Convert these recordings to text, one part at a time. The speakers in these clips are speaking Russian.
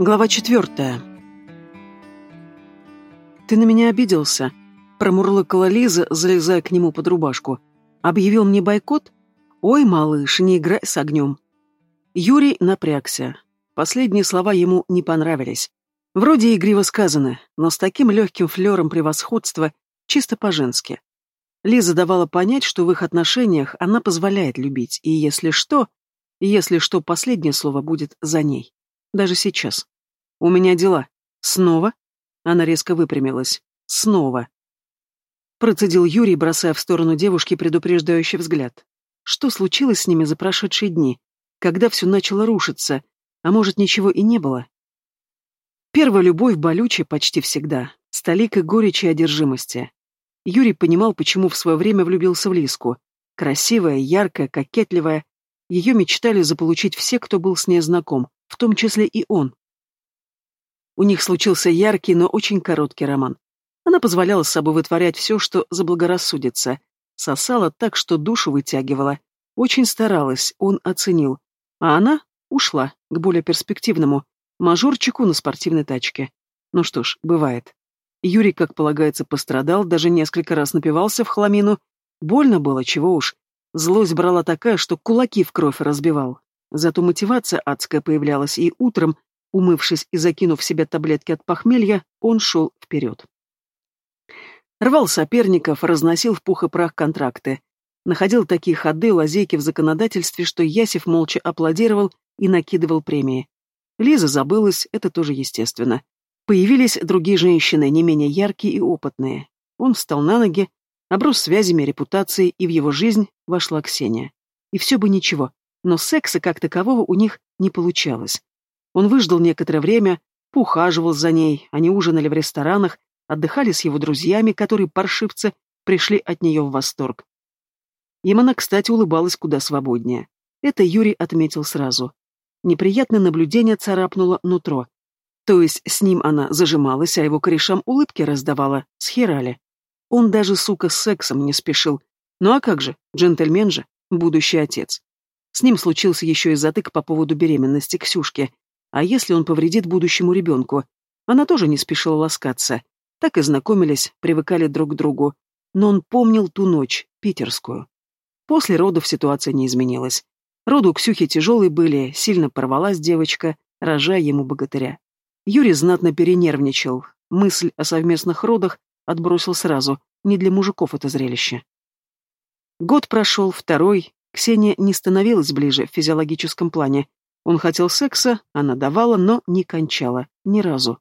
Глава четвертая. «Ты на меня обиделся?» — промурлыкала Лиза, залезая к нему под рубашку. «Объявил мне бойкот? Ой, малыш, не играй с огнем». Юрий напрягся. Последние слова ему не понравились. Вроде игриво сказаны, но с таким легким флером превосходства, чисто по-женски. Лиза давала понять, что в их отношениях она позволяет любить, и если что, если что, последнее слово будет за ней. Даже сейчас. «У меня дела. Снова?» Она резко выпрямилась. «Снова». Процедил Юрий, бросая в сторону девушки предупреждающий взгляд. Что случилось с ними за прошедшие дни? Когда все начало рушиться? А может, ничего и не было? Первая любовь болючая почти всегда. Столик горечи и одержимости. Юрий понимал, почему в свое время влюбился в Лиску. Красивая, яркая, кокетливая. Ее мечтали заполучить все, кто был с ней знаком, в том числе и он. У них случился яркий, но очень короткий роман. Она позволяла собой вытворять все, что заблагорассудится. Сосала так, что душу вытягивала. Очень старалась, он оценил. А она ушла к более перспективному, мажорчику на спортивной тачке. Ну что ж, бывает. Юрий, как полагается, пострадал, даже несколько раз напивался в хламину. Больно было, чего уж. Злость брала такая, что кулаки в кровь разбивал. Зато мотивация адская появлялась, и утром Умывшись и закинув в себя таблетки от похмелья, он шел вперед. Рвал соперников, разносил в пух и прах контракты. Находил такие ходы, лазейки в законодательстве, что Ясев молча аплодировал и накидывал премии. Лиза забылась, это тоже естественно. Появились другие женщины, не менее яркие и опытные. Он встал на ноги, оброс связями, репутацией, и в его жизнь вошла Ксения. И все бы ничего, но секса как такового у них не получалось. Он выждал некоторое время, поухаживал за ней, они ужинали в ресторанах, отдыхали с его друзьями, которые, паршивцы, пришли от нее в восторг. Им она, кстати, улыбалась куда свободнее. Это Юрий отметил сразу. Неприятное наблюдение царапнуло нутро. То есть с ним она зажималась, а его корешам улыбки раздавала, схерали. Он даже, сука, с сексом не спешил. Ну а как же, джентльмен же, будущий отец. С ним случился еще и затык по поводу беременности Ксюшки, а если он повредит будущему ребенку? Она тоже не спешила ласкаться. Так и знакомились, привыкали друг к другу. Но он помнил ту ночь, питерскую. После родов ситуация не изменилась. Роды у Ксюхи тяжелые были, сильно порвалась девочка, рожая ему богатыря. Юрий знатно перенервничал. Мысль о совместных родах отбросил сразу. Не для мужиков это зрелище. Год прошел, второй. Ксения не становилась ближе в физиологическом плане, он хотел секса, она давала, но не кончала. Ни разу.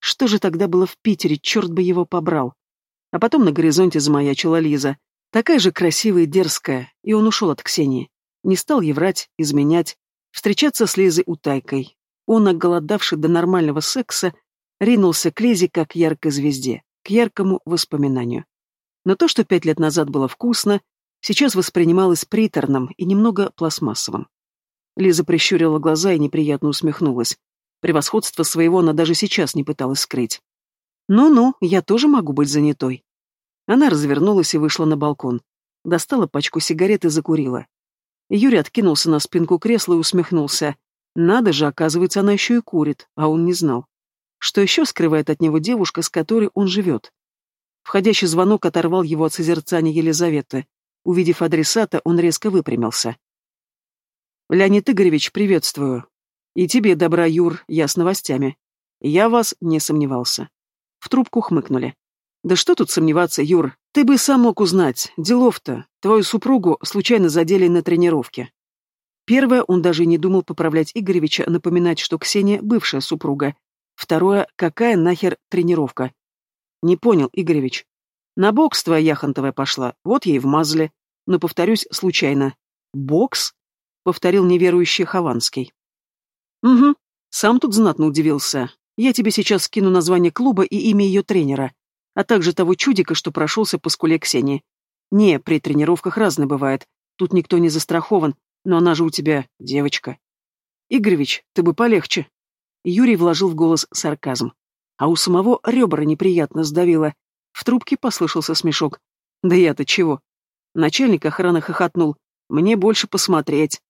Что же тогда было в Питере, черт бы его побрал? А потом на горизонте замаячила Лиза. Такая же красивая и дерзкая, и он ушел от Ксении. Не стал ей врать, изменять, встречаться с Лизой утайкой. Он, оголодавший до нормального секса, ринулся к Лизе как яркой звезде, к яркому воспоминанию. Но то, что пять лет назад было вкусно, сейчас воспринималось приторным и немного пластмассовым. Лиза прищурила глаза и неприятно усмехнулась. Превосходство своего она даже сейчас не пыталась скрыть. «Ну-ну, я тоже могу быть занятой». Она развернулась и вышла на балкон. Достала пачку сигарет и закурила. Юрий откинулся на спинку кресла и усмехнулся. Надо же, оказывается, она еще и курит, а он не знал. Что еще скрывает от него девушка, с которой он живет? Входящий звонок оторвал его от созерцания Елизаветы. Увидев адресата, он резко выпрямился. Леонид Игоревич, приветствую. И тебе добра, Юр, я с новостями. Я вас не сомневался. В трубку хмыкнули. Да что тут сомневаться, Юр, ты бы сам мог узнать. Делов-то. Твою супругу случайно задели на тренировке. Первое, он даже не думал поправлять Игоревича, напоминать, что Ксения бывшая супруга. Второе, какая нахер тренировка? Не понял, Игоревич. На бокс твоя яхонтовая пошла, вот ей вмазали. Но, повторюсь, случайно. Бокс? Повторил неверующий Хованский. Угу, сам тут знатно удивился. Я тебе сейчас скину название клуба и имя ее тренера, а также того чудика, что прошелся по скуле Ксении. Не, при тренировках разное бывает. Тут никто не застрахован, но она же у тебя девочка. Игоревич, ты бы полегче. Юрий вложил в голос сарказм. А у самого ребра неприятно сдавило. В трубке послышался смешок. Да я-то чего? Начальник охраны хохотнул. Мне больше посмотреть.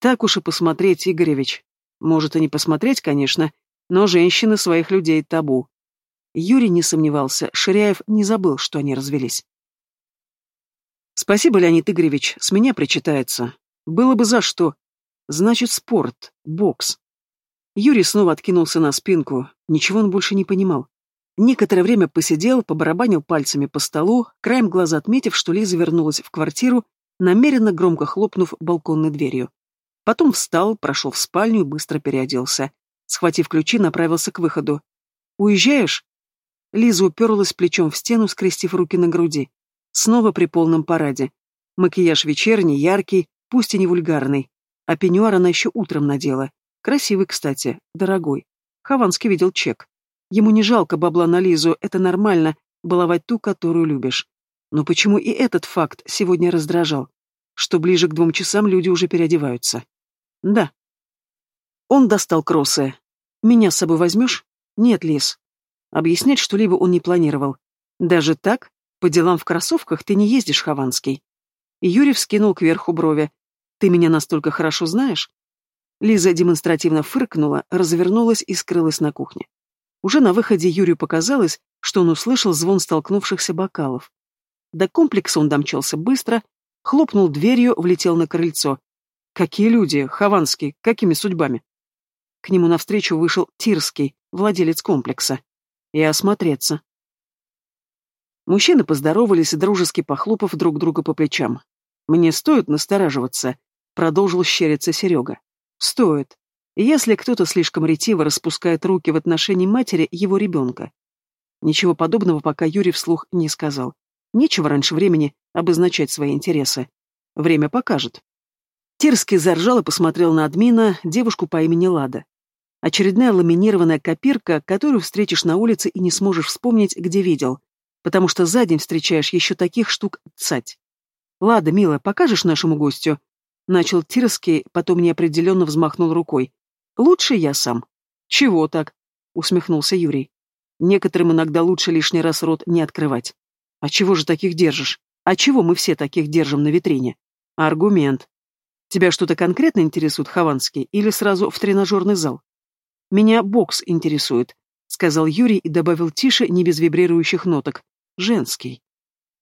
Так уж и посмотреть, Игоревич. Может, и не посмотреть, конечно, Но женщины своих людей табу. Юрий не сомневался, Ширяев не забыл, что они развелись. Спасибо, Леонид Игоревич, с меня причитается. Было бы за что. Значит, спорт, бокс. Юрий снова откинулся на спинку, ничего он больше не понимал. Некоторое время посидел, побарабанил пальцами по столу, краем глаза отметив, что Лиза вернулась в квартиру, намеренно громко хлопнув балконной дверью. Потом встал, прошел в спальню и быстро переоделся. Схватив ключи, направился к выходу. «Уезжаешь?» Лиза уперлась плечом в стену, скрестив руки на груди. Снова при полном параде. Макияж вечерний, яркий, пусть и не вульгарный. А пеньюар она еще утром надела. Красивый, кстати, дорогой. Хованский видел чек. Ему не жалко бабла на Лизу, это нормально, баловать ту, которую любишь. Но почему и этот факт сегодня раздражал? Что ближе к двум часам люди уже переодеваются. Да. Он достал кроссы. «Меня с собой возьмешь?» «Нет, Лиз». Объяснять что-либо он не планировал. «Даже так? По делам в кроссовках ты не ездишь, Хованский». Юрий вскинул кверху брови. «Ты меня настолько хорошо знаешь?» Лиза демонстративно фыркнула, развернулась и скрылась на кухне. Уже на выходе Юрию показалось, что он услышал звон столкнувшихся бокалов. До комплекса он домчался быстро, хлопнул дверью, влетел на крыльцо. Какие люди, Хованский, какими судьбами? К нему навстречу вышел Тирский, владелец комплекса. И осмотреться. Мужчины поздоровались, дружески похлопав друг друга по плечам. «Мне стоит настораживаться», — продолжил щериться Серега. «Стоит если кто-то слишком ретиво распускает руки в отношении матери его ребенка. Ничего подобного пока Юрий вслух не сказал. Нечего раньше времени обозначать свои интересы. Время покажет. Тирский заржал и посмотрел на админа, девушку по имени Лада. Очередная ламинированная копирка, которую встретишь на улице и не сможешь вспомнить, где видел, потому что за день встречаешь еще таких штук цать. «Лада, милая, покажешь нашему гостю?» Начал Тирский, потом неопределенно взмахнул рукой. Лучше я сам. Чего так? Усмехнулся Юрий. Некоторым иногда лучше лишний раз рот не открывать. А чего же таких держишь? А чего мы все таких держим на витрине? Аргумент. Тебя что-то конкретно интересует, Хованский, или сразу в тренажерный зал? Меня бокс интересует, сказал Юрий и добавил тише, не без вибрирующих ноток. Женский.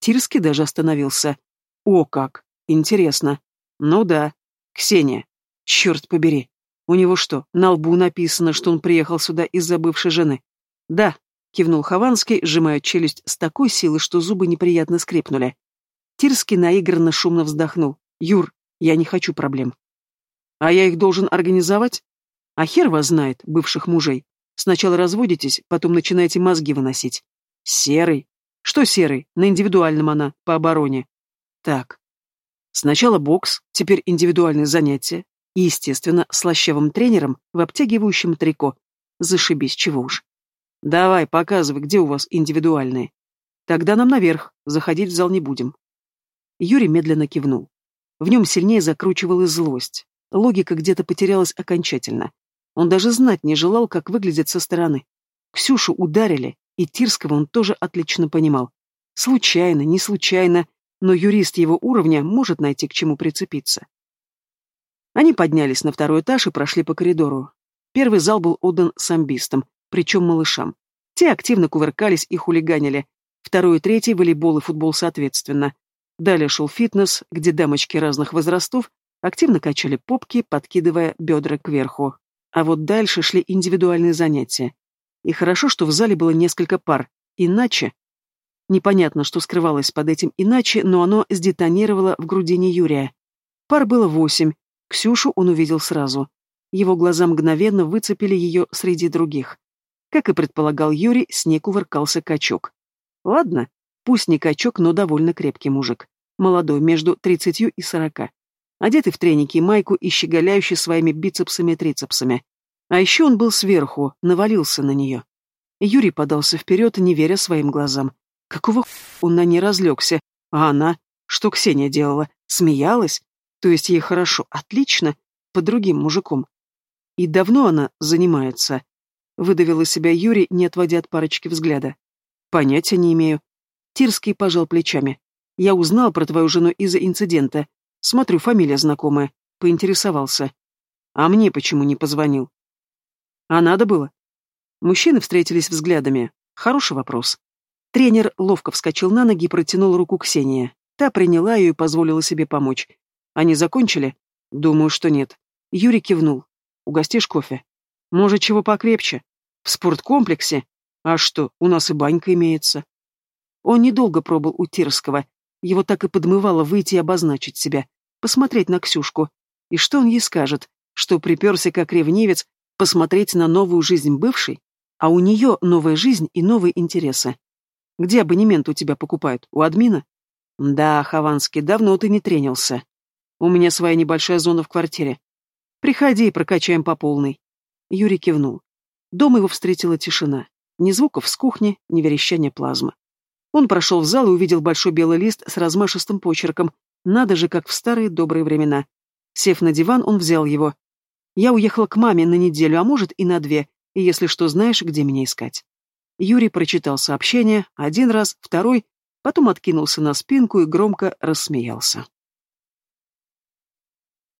Тирский даже остановился. О, как! Интересно. Ну да. Ксения. Черт побери. У него что, на лбу написано, что он приехал сюда из-за бывшей жены? Да, кивнул Хованский, сжимая челюсть с такой силой, что зубы неприятно скрипнули. Тирский наигранно шумно вздохнул. Юр, я не хочу проблем. А я их должен организовать? А хер вас знает, бывших мужей. Сначала разводитесь, потом начинаете мозги выносить. Серый. Что серый? На индивидуальном она, по обороне. Так. Сначала бокс, теперь индивидуальные занятия, и, естественно, слащавым тренером в обтягивающем трико. Зашибись, чего уж. Давай, показывай, где у вас индивидуальные. Тогда нам наверх, заходить в зал не будем. Юрий медленно кивнул. В нем сильнее закручивалась злость. Логика где-то потерялась окончательно. Он даже знать не желал, как выглядит со стороны. Ксюшу ударили, и Тирского он тоже отлично понимал. Случайно, не случайно, но юрист его уровня может найти к чему прицепиться. Они поднялись на второй этаж и прошли по коридору. Первый зал был отдан самбистам, причем малышам. Те активно кувыркались и хулиганили. Второй и третий — волейбол и футбол соответственно. Далее шел фитнес, где дамочки разных возрастов активно качали попки, подкидывая бедра кверху. А вот дальше шли индивидуальные занятия. И хорошо, что в зале было несколько пар. Иначе... Непонятно, что скрывалось под этим иначе, но оно сдетонировало в грудине Юрия. Пар было восемь, Ксюшу он увидел сразу. Его глаза мгновенно выцепили ее среди других. Как и предполагал Юрий, с ней кувыркался качок. Ладно, пусть не качок, но довольно крепкий мужик. Молодой, между тридцатью и сорока. Одетый в треники и майку и щеголяющий своими бицепсами и трицепсами. А еще он был сверху, навалился на нее. Юрий подался вперед, не веря своим глазам. Какого он на ней разлегся? А она? Что Ксения делала? Смеялась? То есть ей хорошо, отлично, по другим мужикам. И давно она занимается. Выдавила себя Юрий, не отводя от парочки взгляда. Понятия не имею. Тирский пожал плечами. Я узнал про твою жену из-за инцидента. Смотрю, фамилия знакомая. Поинтересовался. А мне почему не позвонил? А надо было? Мужчины встретились взглядами. Хороший вопрос. Тренер ловко вскочил на ноги и протянул руку Ксении. Та приняла ее и позволила себе помочь. Они закончили? Думаю, что нет. Юрий кивнул. Угостишь кофе? Может, чего покрепче? В спорткомплексе? А что, у нас и банька имеется. Он недолго пробыл у Тирского. Его так и подмывало выйти и обозначить себя, посмотреть на Ксюшку. И что он ей скажет? Что приперся как ревнивец посмотреть на новую жизнь бывшей? А у нее новая жизнь и новые интересы. Где абонемент у тебя покупают? У админа? Да, Хованский, давно ты не тренился. У меня своя небольшая зона в квартире. Приходи, прокачаем по полной. Юрий кивнул. Дома его встретила тишина. Ни звуков с кухни, ни верещания плазмы. Он прошел в зал и увидел большой белый лист с размашистым почерком. Надо же, как в старые добрые времена. Сев на диван, он взял его. Я уехал к маме на неделю, а может и на две, и если что знаешь, где меня искать. Юрий прочитал сообщение один раз, второй, потом откинулся на спинку и громко рассмеялся.